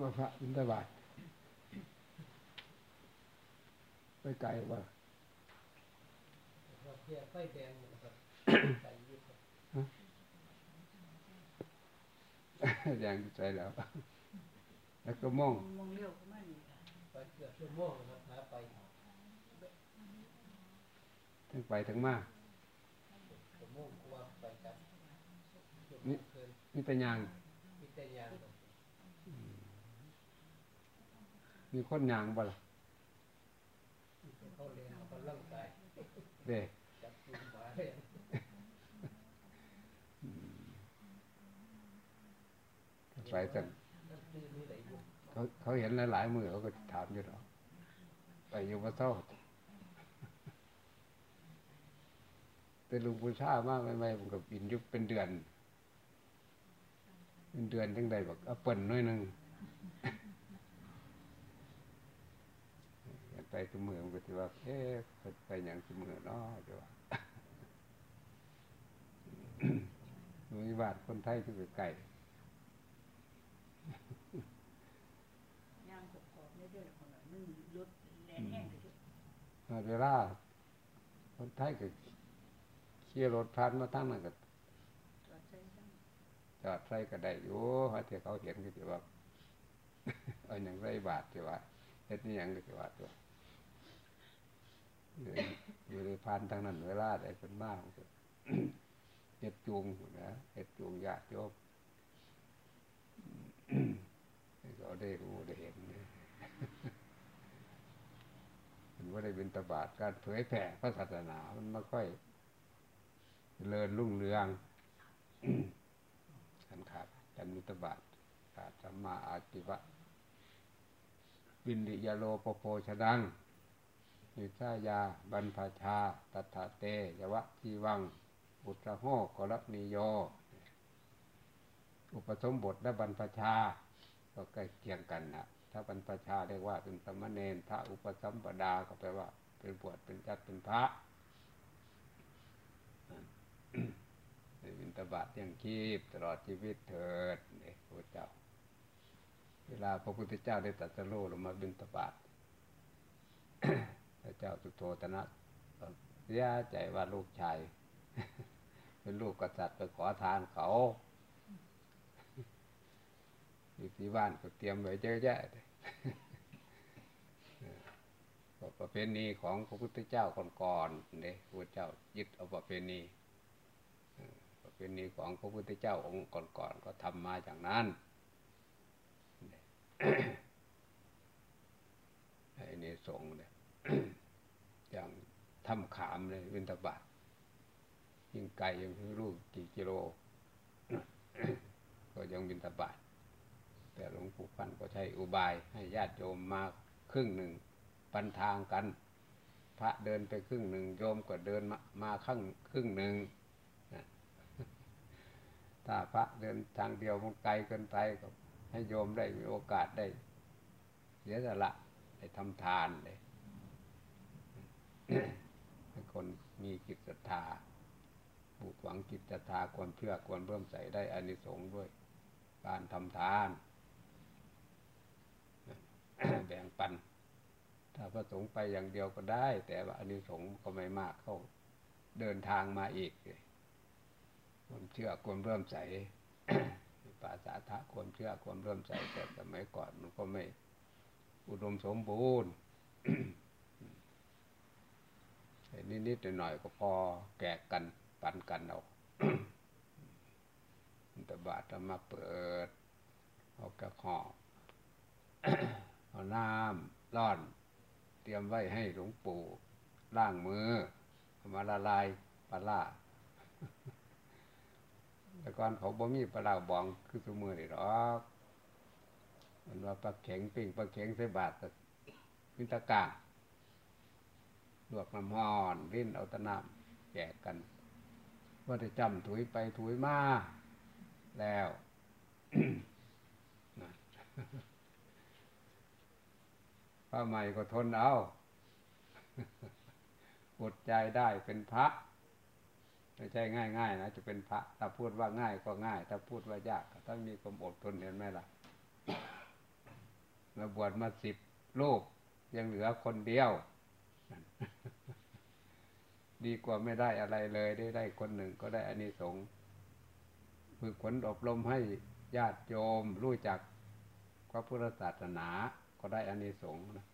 ว่าพระบิณฑบาตไปไกลว่าเพียไฟแดงนะครับใส่ยุบแดงใจแล้ว แล้วก็มองมองเลี้ยวก็ไม่มีไปเกือบชั่วโมงนะครับหาไปทั้งไปทั้งมาชั่วโมงกว่าไปกันนี่นี่เป็นยังนี่เป็นยัง มีคนยางบ่ล่ะเขาเรียนเขาล่างกายเด็ไปแต่เขาเขาเห็นหลายๆมือเขาก็ถามอยู่หรอไปอยู่มาเท่าเป็นลุงปูชามากไม่ไม่ผมกับบินยุบเป็นเดือน เป็นเดือนทั้งใดบอกเอาเปิ่นน้อยหนึ่ง ไปตัวมือมันก็จะว่าเอ๊ะไปอย่างตัวมือเนาะจะว่ามีบาทคนไทยที่ไก่ย่างกบๆไม่ได้คนละมันรถแรงแห้งเลยเวลาคนไทยก็ขี่รถผ่านมาทั้งนั้นก็จอดใส่ก็ได้อยู่ฮะที่เขาเห็นก็จะว่าเอาอย่างไรบาทจะว่าเฮ็ดนี่อย่างก็จะว่าตัว อยู่ในพันทางนั้นเวลาได้เป็นมากเห็ดจูงนะเห็ดจูงยากโยมก็ได้รู้ได้เห็นมันว่าได้เป็นตบาทการเผยแผ่พระศาสนา มันไม่ค่อยเลินรุ่งเรืองกันขาดกันมิตบาทขาดสัมมาอาติวะบินดิยาโลปโพชดัง นิสายา บรรพชา ตัทเตยวะทีวังบุตรโหกรณีโย อุปสมบทและบรรพชา ก็ใกล้เคียงกันนะถ้าบรรพชาเรียกว่าเป็นสมณเณรถ้าอุปสัมปดาก็แปลว่า เป็นบวชเป็นจัดเป็นพระเป็นตบาทยังคีบตลอดชีวิตเถิดเนี่ยพระเจ้า เวลาพระพุทธเจ้าได้ตรัสรู้ลงมาบินตบาท ระเจ้าสุโธตนะเสียใจว่าลูกชาย เป็นลูกกษัตริย์ไปขอทานเขาอยู่ที่บ้านก็เตรียมไว้เยอะแยะประเพณีของพระพุทธเจ้าก่อนๆเนี่ยพระเจ้ายึดเอาประเพณีประเพณีของพระพุทธเจ้าองค์ก่อนๆก็ทำมาอย่างนั้นไอ้นี่สงเลย อย่างทำขามเลยวินทบาทยิ่งไกลยังรู้กี่กิโล ก็ยังวินทบาทแต่หลวงปู่พันก็ใช้อุบายให้ญาติโยมมาครึ่งหนึ่งปันทางกัน พระเดินไปครึ่งหนึ่งโยมก็เดินมามาข้างครึ่งหนึ่งถ้าพระเดินทางเดียวมันไกลเกินไปก็ให้โยมได้มีโอกาสได้เสียสละได้ทำทานเลย ให้คนมีจิตศรัทธาปลูกหวังจิตศรัทธาควรเพื่อควรเพิ่มใส่ได้อานิสงส์ด้วย การทำทานแบ่งปัน ถ้าพระสงฆ์ไปอย่างเดียวก็ได้ แต่ว่าอานิสงส์ก็ไม่มากเขาเดินทางมาอีกความเชื่อความเริ่มใสภาษาทะความเชื่อความเริ่มใสแต่สมัยก่อนมันก็ไม่อุดมสมบูรณ์ นิดๆหน่อยๆก็พอแกกกันปันกันเอาตบาทมาเปิดเอากระหอบเอาน้ำร้อน เตรียมไว้ให้หลวงปู่ล่างมือมาละลายปลาแต่ก่อนเขาบ่มีปลาบองคือสมือนี่หรอกมันว่าปลาแข็งปิ้งปลาแข็งใส่บาทแต่มิตรกา ลวกน้ำห้อนลิ้นเอาตะน้ำแจกกันว่าจะจำถุยไปถุยมาแล้วผ้าใหม่ก็ทนเอาอดใจได้เป็นพระไม่ใช่ง่ายๆนะจะเป็นพระ ถ้าพูดว่าง่ายก็ง่าย ถ้าพูดว่ายากต้องมีความอดทนเห็นไหมล่ะมาบวชมาสิบลูกยังเหลือคนเดียว ดีกว่าไม่ได้อะไรเลยได้ได้คนหนึ่งก็ได้อานิสงส์ฝึกฝนอบรมให้ญาติโยมรู้จักพระพุทธศาสนาก็ได้อานิสงส์นะ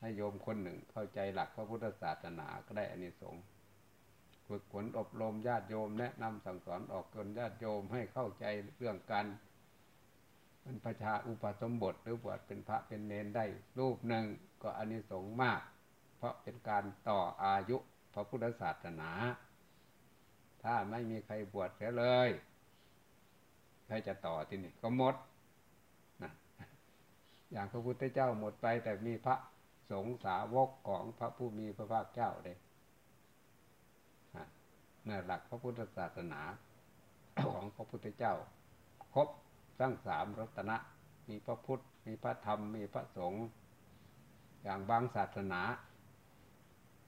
ให้โยมคนหนึ่งเข้าใจหลักพระพุทธศาสนาก็ได้อานิสงส์ฝึกฝนอบรมญาติโยมแนะนำสั่งสอนออกจนญาติโยมให้เข้าใจเรื่องการเป็นประชาอุปสมบทหรือบวชเป็นพระเป็นเนนได้รูปหนึ่งก็อานิสงส์มาก เพราะเป็นการต่ออายุ พระพุทธศาสนา ถ้าไม่มีใครบวชเสียเลยใครจะต่อที่นี่ก็หมดนะอย่างพระพุทธเจ้าหมดไป แต่มีพระสงฆ์สาวกของพระผู้มีพระภาคเจ้าเลยนี่หลักพระพุทธศาสนาของพระพุทธเจ้า ครบทั้งสามรัตนะ มีพระพุทธ มีพระธรรม มีพระสงฆ์อย่างบางศาสนา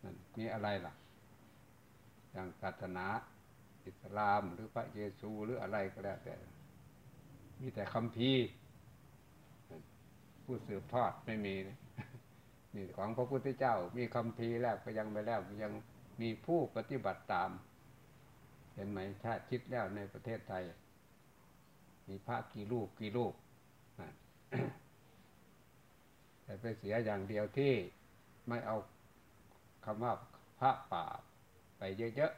นั่นมีอะไรล่ะ อย่างศาสนาอิสลามหรือพระเยซูหรืออะไรก็แล้วแต่ มีแต่คำพีผู้สืบทอดไม่มีนี่ของพระพุทธเจ้า มีคำพีแล้วก็ยังไปแล้วยังมีผู้ปฏิบัติตาม เห็นไหมชาติคิดแล้วในประเทศไทย มีพระกี่ลูกกี่ลูกแต่ไปเสียอย่างเดียวที่ไม่เอา คำว่าพระป่าไปเยอะ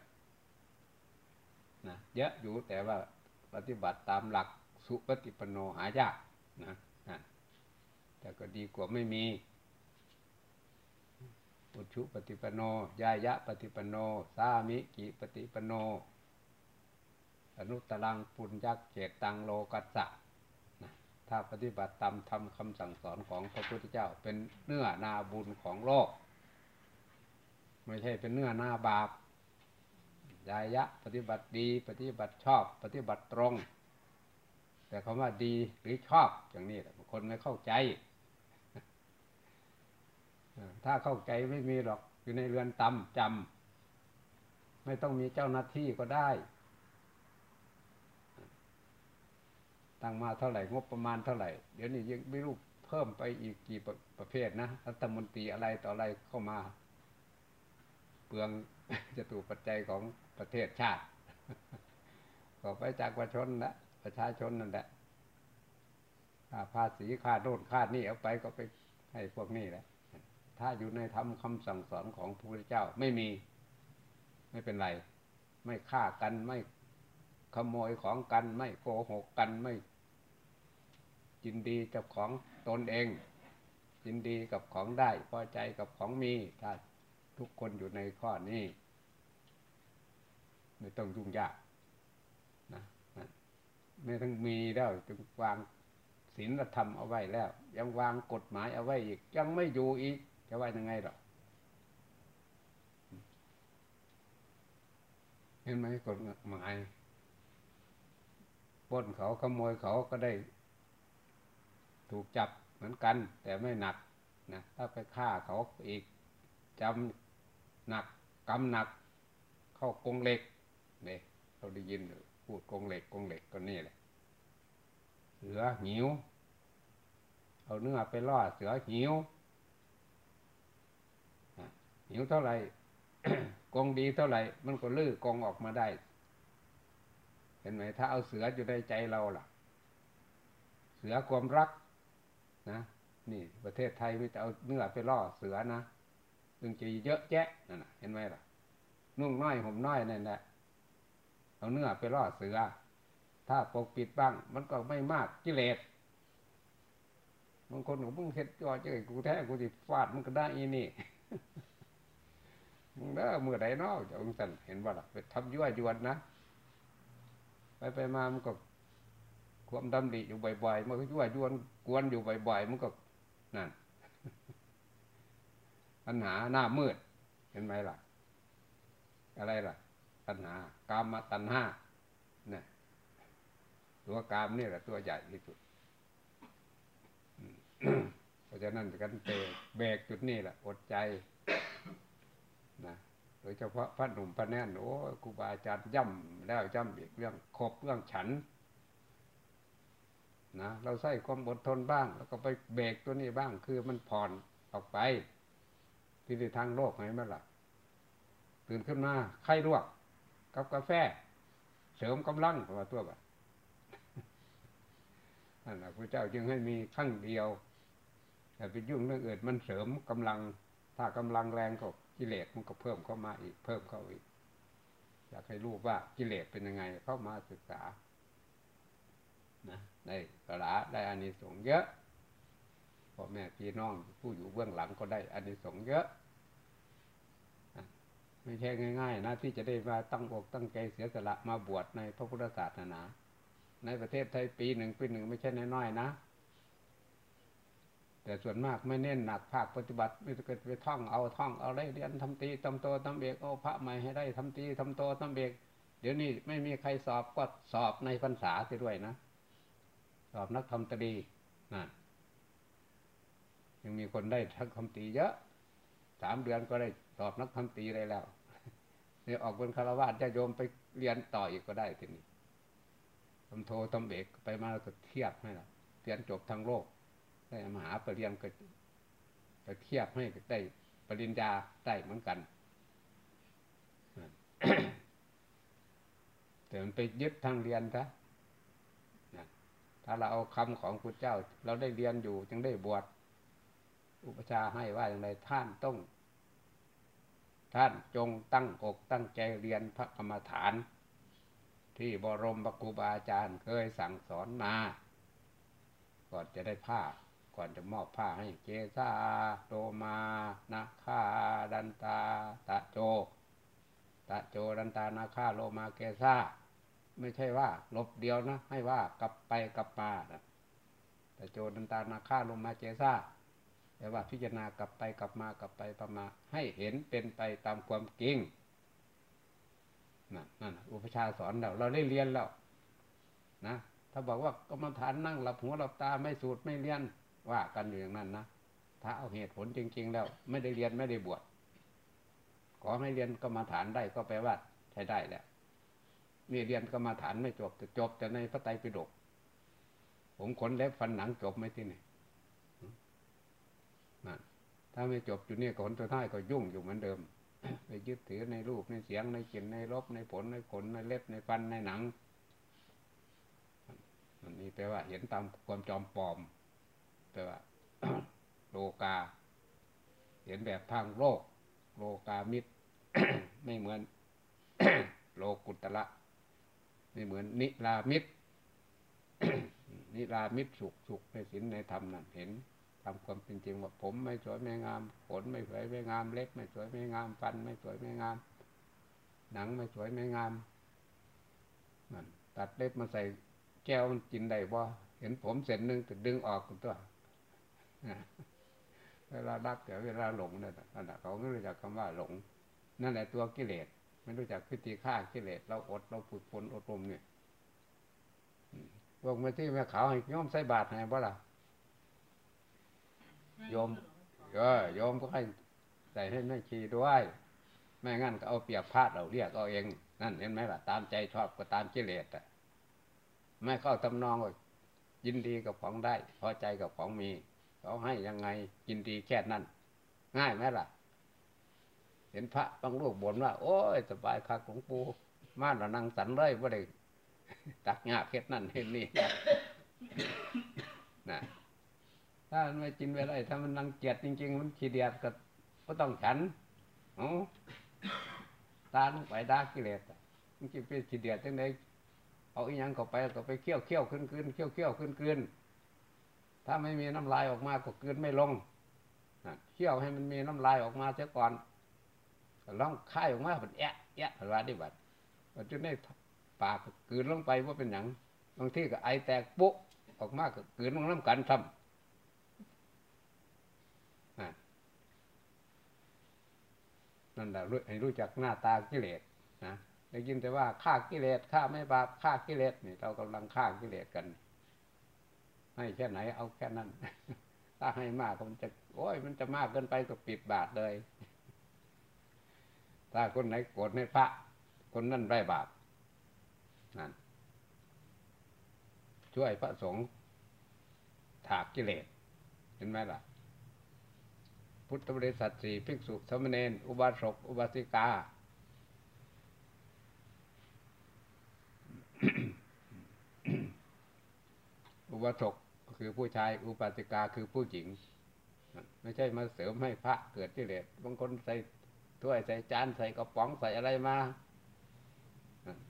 ๆนะเยอะอยู่แต่ว่าปฏิบัติตามหลักสุปฏิปโนหายากนะนะแต่ก็ดีกว่าไม่มีอุชุปฏิปโนยายะปฏิปโน สามิกิปฏิปโน อนุตรังปุญญักเจตังโลกัสสะนะถ้าปฏิบัติตามทำคำสั่งสอนของพระพุทธเจ้า เป็นเนื้อนาบุญของโลก ไม่ใช่เป็นเนื้อหน้าบาปยายะ ปฏิบัติดี ปฏิบัติชอบ ปฏิบัติตรง แต่คำว่าดีหรือชอบอย่างนี้บางคนไม่เข้าใจ ถ้าเข้าใจไม่มีหรอกอยู่ในเรือนตำจำไม่ต้องมีเจ้าหน้าที่ก็ได้ ตั้งมาเท่าไหร่งบประมาณเท่าไหร่ เดี๋ยวนี้ยังไม่รู้เพิ่มไปอีกกี่ประประเภทนะรัฐมนตรีอะไรต่ออะไรเข้ามา เปลืองจะถูกปัจจัยของประเทศชาติก็ไปจากประชาชนละประชาชนนั่นแหละภาษีค่าโน่นค่านี่เอาไปก็ไปให้พวกนี้แหละ ถ้าอยู่ในธรรมคำสั่งสอนของพระพุทธเจ้าไม่มี ไม่เป็นไร ไม่ฆ่ากันไม่ขโมยของกัน ไม่โกหกกันไม่ยินดีกับของตนเองยินดีกับของได้พอใจกับของมีถ้า ทุกคนอยู่ในข้อนี้ ไม่ต้องยุ่งยากนะไม่ต้องมีแล้วจึงวางศีลธรรมเอาไว้แล้ว ยังวางกฎหมายเอาไว้อีก ยังไม่อยู่อีก จะว่ายังไงหรอเห็นไหมกฎหมายปล้นเขาขโมยเขาก็ได้ ถูกจับเหมือนกัน แต่ไม่หนักนะถ้าไปฆ่าเขาอีกจำ หนักกำหนัก เข้ากงเหล็กเนี่ยเราได้ยินพูดกงเหล็กกงเหล็กก็นี่แหละเสือหิว เอาเนื้อไปล่อเสือหิวหิวเท่าไหร่กองดีเท่าไหร่ มันก็ลื้อกองออกมาได้ เห็นไหมถ้าเอาเสืออยู่ในใจเราล่ะ เสือความรักนะนี่ ประเทศไทยไม่จะเอาเนื้อไปล่อเสือนะ จึงจะเยอะแยะนั่นนะเห็นไหมล่ะ นุ่งน้อยห่มน้อยนั่นแหละเอาเนื้อไปล่อเสือ ถ้าปกปิดบ้าง มันก็ไม่มากกิเลสบางคนบอกมึงเห็ดจอเจอกูแท้กูจะฟาดมันก็ได้อีนี่มึงเด้อมือใดนาะจะองสันเห็นว่าล่ะไปทำยั่วยวนนะไปไปมามันก็ความดำดิอยู่บ่อยๆมันก็ยั่วยวนกวนอยู่บ่อยๆมันก็นั่น ปัญหาหน้ามืด เห็นไหมล่ะ อะไรล่ะปัญหากามมาตัณหาเนี่ยตัวกามนี่แหละตัวใหญ่ที่สุดเพราะฉะนั้นกันเตะแบกจุดนี้แหละอดใจนะโดยเฉพาะพระหนุ่มพระแน่นโอ้ครูบาอาจารย์ย่ำแล้วย่ำอีกเรื่องครบเรื่องฉันนะเราใส่ความอดทนบ้าง แล้วก็ไปเบรกตัวนี้บ้างคือมันผ่อนออกไป ที่ในทางโลกไหนเมื่อล่ะ ตื่นขึ้นมาไข้ลวก กับกาแฟ เสริมกำลังตัวตัวแบบนั่นแหละพระเจ้าจึงให้มีขั้งเดียวแต่ไปยุ่งเรื่องอื่นมันเสริมกำลัง ถ้ากำลังแรงก็กิเลสมันก็เพิ่มเข้ามาอีก เพิ่มเข้าอีก อยากให้รู้ว่ากิเลสเป็นยังไงเข้ามาศึกษานะได้สาระได้อานิสงส์เยอะ พ่อแม่พี่น้องผู้อยู่เบื้องหลังก็ได้อานิสงส์เยอะ ไม่ใช่ง่าย ๆ นะ ที่จะได้มาตั้งอกตั้งใจเสียสละมาบวชในพระพุทธศาสนา ในประเทศไทยปีหนึ่งปีหนึ่งไม่ใช่น้อยๆนะแต่ส่วนมากไม่เน้นหนักภาคปฏิบัติไม่เกิดไปท่องเอาท่องเอาได้เรียนทำตีทำโตทำเบกเอาพระใหม่ให้ได้ทำตีทำโตทำเบกเดี๋ยวนี้ไม่มีใครสอบก็สอบในพรรษาไปด้วยนะ สอบนักทำตรีนะ ยังมีคนได้ทักทำตีเยอะสามเดือนก็ได้สอบนักทำตีได้แล้วเนี่ยออกเป็นคารวะจะโยมไปเรียนต่ออีกก็ได้ทีนี้ทำโททำเอกไปมาก็เทียบให้ละเรียนจบทางโลก ได้มหาปรริญญาก็ไปเทียบให้ได้ปริญญาได้เหมือนกันแต่มันไปยึดทางเรียนซะถ้าเราเอาคำของพระเจ้า เราได้เรียนอยู่จึงได้บวช อุปชาให้ว่าอย่างไรท่านต้อง ท่านจงตั้งอกตั้งใจเรียนพระกรรมฐาน ที่บรมครูบาอาจารย์เคยสั่งสอนมา ก่อนจะได้ผ้า ก่อนจะมอบผ้าให้เกซาโตมานาคาดันตาตะโจตะโจดันตานาคาโลมาเกซาไม่ใช่ว่าลบเดียวนะ ให้ว่ากลับไปกลับมานะต่โจดันตานาคาลมาเจซา แต่ว่าพิจารณากลับไปกลับมากลับไปประมาให้เห็นเป็นไปตามความจริงนั่นนั่นอุปชาสอนเราเราได้เรียนแล้วนะถ้าบอกว่ากรรมฐานนั่งหลับหัวหลับตาไม่สูตรไม่เรียนว่ากันอยู่อย่างนั้นนะถ้าเอาเหตุผลจริง ๆ แล้ว ไม่ได้เรียนไม่ได้บวชขอให้เรียนกรรมฐานได้ก็แปลว่าใช้ได้แหละนี่เรียนกรรมฐานไม่จบแต่จบแต่ในพระไตรปิฎกผมขนเล็บฟันหนังจบไหมที่นี่ นั่นถ้าไม่จบอยู่เนี่ยขนตัวท้ายก็ยุ่งอยู่เหมือนเดิมไปยึดถือในรูปในเสียงในกลิ่นในรสในผลในขนในเล็บในฟันในหนังอันนี้แปลว่า เห็นตามความจอมปลอมแปลว่าโลกา เห็นแบบทางโลก โลกามิตรไม่เหมือน โลกุตละไม่เหมือนนิรามิตรนิรามิตรสุขสุขในศีลในธรรมนั่นเห็น ทำความเป็นจริงว่าผมไม่สวยไม่งามขนไม่สวยไม่งามเล็บไม่สวยไม่งามฟันไม่สวยไม่งาม หนังไม่สวยไม่งามนั่นตัดเล็บมาใส่แก้วมันกินได้บ่เห็นผมเส้นหนึ่งแต่ดึงออกตัวเวลารักแต่เวลาหลงนั่นนั่นแหละเขาไม่รู้จักคำว่าหลง นั่นแหละตัวกิเลสไม่รู้จักพิธีฆ่ากิเลสเราอดเราฝึกฝนอดรมเนี่ยพวกมาที่แม่ขาวให้ย้อมใส่บาตรให้บ่ล่ะ โยมเออโยมก็ให้ใส่ให้แม่ชีด้วยไม่งั้นก็เอาเปียบพาดเราเรียกเอาเอง นั่นเห็นไหมล่ะ ตามใจชอบก็ตามกิเลสอะไม่เข้าตำนองก็ยินดีกับของได้ พอใจกับของมีเขาให้ยังไงยินดีแค่นั้น ง่ายไหมล่ะ เห็นพระบางรูปบ่นว่า โอ้ยสบายคักหลวงปู่มาเรานั่งสันเลยว่าได้ตักงาเพชรนั่นเห็นนี่นะ ถ้ามันไม่กินไปได้ถ้ามันนังเกียดจริง ๆ มันขี้เดียดก็ก็ต้องฉันโอ้ตาลงไปดากิเลสมันกินเป็นขี้เดียดจังไดเอาอีหยังเข้าไปก็ไปเคี่ยวเคี่ยวขึ้นขึ้นเคี่ยวเคี่ยวขึ้นขึ้นถ้าไม่มีน้ำลายออกมาก็กืนไม่ลงเคี่ยวให้มันมีน้ำลายออกมาเสียก่อนลองค่ายออกมาเป็นแอะแอะว่าดิบัดมันจะได้ปากกืนลงไปว่าเป็นหยังบางที่ก็ไอแตกปุ๊ออกมาก็กืนลงน้ำกันทำ นั่นแหละให้รู้จักหน้าตากิเลสนะได้ยินแต่ว่าฆ่ากิเลสฆ่าไม่บาปฆ่ากิเลสนี่เรากำลังฆ่ากิเลสกันให้แค่ไหนเอาแค่นั้น ถ้าให้มากมันจะโอ้ยมันจะมากเกินไปก็ปิดบาทเลย ถ้าคนไหนโกรธในพระ คนนั้นได้บาปนั่นช่วยพระสงฆ์ถากกิเลสเห็นไหมล่ะ พุทธบริษัทสี่ภิกษุสามเณรอุบาสกอุบาสิกา อุบาสกคือผู้ชายอุบาสิกาคือผู้หญิง ไม่ใช่มาเสริมให้พระเกิดกิเลสบางคนใส่ถ้วยใส่จานใส่กระป๋องใส่อะไรมา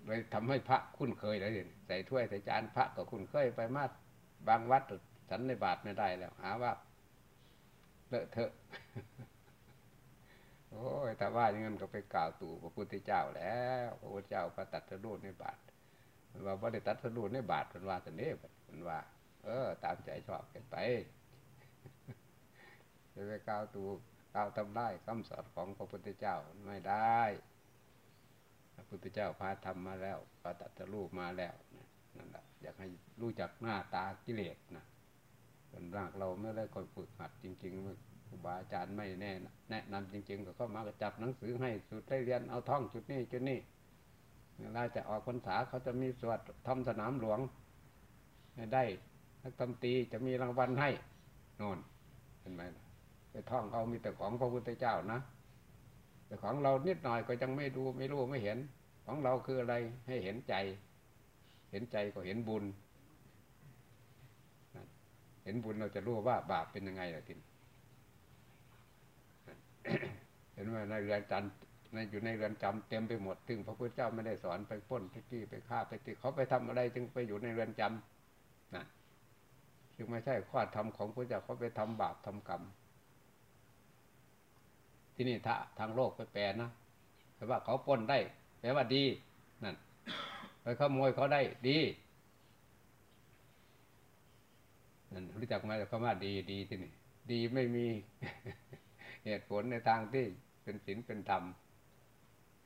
เลยทำให้พระคุ้นเคยเลยใส่ถ้วยใส่จานพระก็คุ้นเคยไปมากบางวัดฉันในบาทไม่ได้แล้วหาว่า เลอะเทอะ โอ้ยแต่ว่าอย่างนั้นก็ไปกล่าวตู่พระพุทธเจ้าแล้ว พระพุทธเจ้าพระตัดสรุปในบาทมันว่าพระได้ตัดสรุปในบาทมันว่าแต่เนี้มันว่า เออ ตามใจชอบกันไปจะไปกล่าวตู่กล่าวทำได้คำสอนของพระพุทธเจ้าไม่ได้พระพุทธเจ้าพาทำมาแล้วพาตัดสรุปมาแล้วนั่นแหละอยากให้รู้จักหน้าตากิเลสนะ ส่วนรากเราไม่ได้คอยฝึกหัดจริงๆครูบาอาจารย์ไม่แน่แนะนำจริง ๆ ก็เข้ามาก็จับหนังสือให้สุดได้เรียนเอาท่องจุดนี้จุดนี้เวลาจะออกพรรษาเขาจะมีสวดทำสนามหลวงได้นักตำตีจะมีรางวัลให้นอนเห็นไหมไปท่องเอามีแต่ของพระพุทธเจ้านะ แต่ของเรานิดหน่อยก็ยังไม่ดูไม่รู้ไม่เห็น ของเราคืออะไรให้เห็นใจ เห็นใจก็เห็นบุญ เห็นบุญเราจะรู้ว่าบาปเป็นยังไงล่ะทีนเห็นว่าในเรือนจำในอยู่ในเรือนจำเต็มไปหมด ถึงพระพุทธเจ้าไม่ได้สอนไปป้นไปกี้ไปฆ่าไปตีเขาไปทำอะไร จึงไปอยู่ในเรือนจำนะจึงไม่ใช่ข้อธรรมของพระเจ้าเขาไปทำบาปทำกรรม ที่นี่ถ้าทางโลกไปแปลนะแต่ว่าเขาป้นได้แปลว่าดีนั่นไปขโมยเขาได้ดี นั่นรู้จักไหมคำว่าดีดีที่นี่ ดีไม่มีเหตุผลในทางที่เป็นศีลเป็นธรรม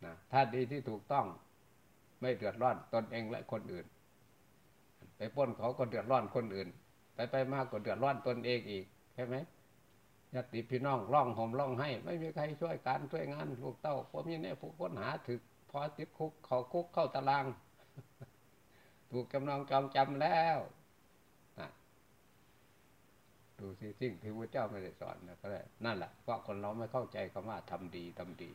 นะถ้าดีที่ถูกต้อง ไม่เดือดร้อนตนเองและคนอื่น ไปป้นเขาก็เดือดร้อนคนอื่น ไปไปมากก็เดือดร้อนตนเองอีกใช่ไหมญาติพี่น้องร้องห่มร้องให้ ไม่มีใครช่วยการช่วยงานลูกเต้าผมยังเนี่ยผู้ค้นหาถึกพอติดคุกเขาคุกเข้าตาราง ถูกจำนองจองจำแล้ว ดูสิสิ่งที่พระเจ้าไม่ได้สอนนะก็ได้นั่นแหละเพราะคนเราไม่เข้าใจคำว่าทำดีทำดี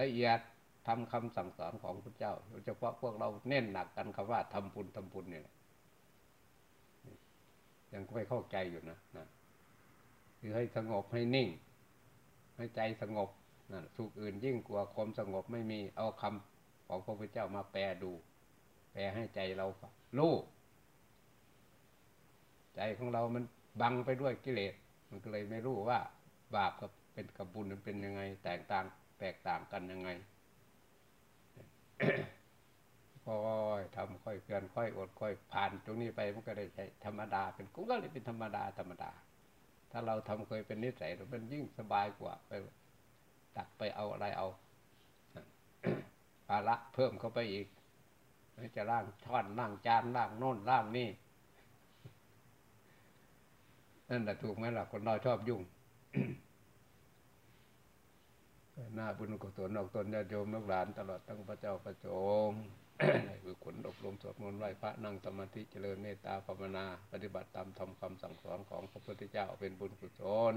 ละเอียดทำคำสั่งสอนของพระเจ้าโดยเฉพาะพวกเราเน้นหนักกันคำว่าทำบุญทำบุญเนี่ยยังไม่เข้าใจอยู่นะนะคือให้สงบให้นิ่ง ให้ใจสงบนั่นสุขอื่นยิ่งกว่าความสงบไม่มีเอาคำของพระพุทธเจ้ามาแปลดู แปลให้ใจเรารู้ ใจของเรามันบังไปด้วยกิเลส มันก็เลยไม่รู้ว่าบาปกับเป็นกับบุญมันเป็นยังไง แตกต่างแตกต่างกันยังไงค่อยทำค่อยเพียนค่อยอดค่อยผ่านตรงนี้ไปมันก็ได้ใช้ธรรมดา เป็นก็ก็เลยเป็นธรรมดาธรรมดา ถ้าเราทำเคยเป็นนิสัยเราเป็นยิ่งสบายกว่าไปตักไปเอาอะไรเอาภาระเพิ่มเข้าไปอีกจะล่างช้อนล่างจานล่างโน่นล่างนี่ นั่นแหละถูกไหมล่ะคนเราชอบยุ่งหน้าบุญกุศลออกตนญาติโยมลูกหลาน ตลอดทั้งพระเจ้าพระจงคือขนอบรมสวดมนต์ไหว้พระนั่งสมาธิเจริญเมตตาภาวนา ปฏิบัติตามธรรมคำสั่งสอนของพระพุทธเจ้าเป็นบุญกุศล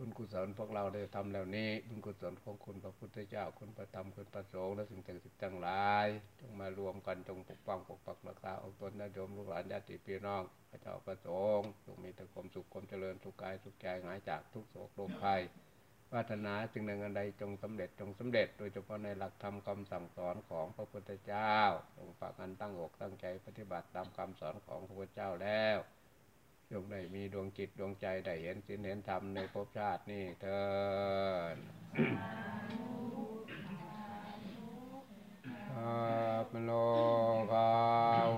บุญกุศลพวกเราได้ทำแล้วนี้บุญกุศลของคุณพระพุทธเจ้าคุณพระธรรมคุณพระสงฆ์และสิ่งต่างๆทั้งหลายจงมารวมกันจงปกป้องปกปักรักษาองค์ตนญาติโยมลูกหลานญาติพี่น้องพระเจ้าพระสงฆ์จงมีแต่ความสุขความเจริญสุขกายสุขใจหายจากทุกโศกโรคภัยปรารถนาสิ่งหนึ่งอันใดจงสำเร็จจงสำเร็จ โดยเฉพาะในหลักธรรมคำสั่งสอนของพระพุทธเจ้าจงฝากกันตั้งอกตั้งใจปฏิบัติตามคำสอนของพระพุทธเจ้าแล้ว จงได้มีดวงจิตดวงใจได้เห็นสิ่งเห็นธรรมในภพชาตินี้เถิดอัปโลกาว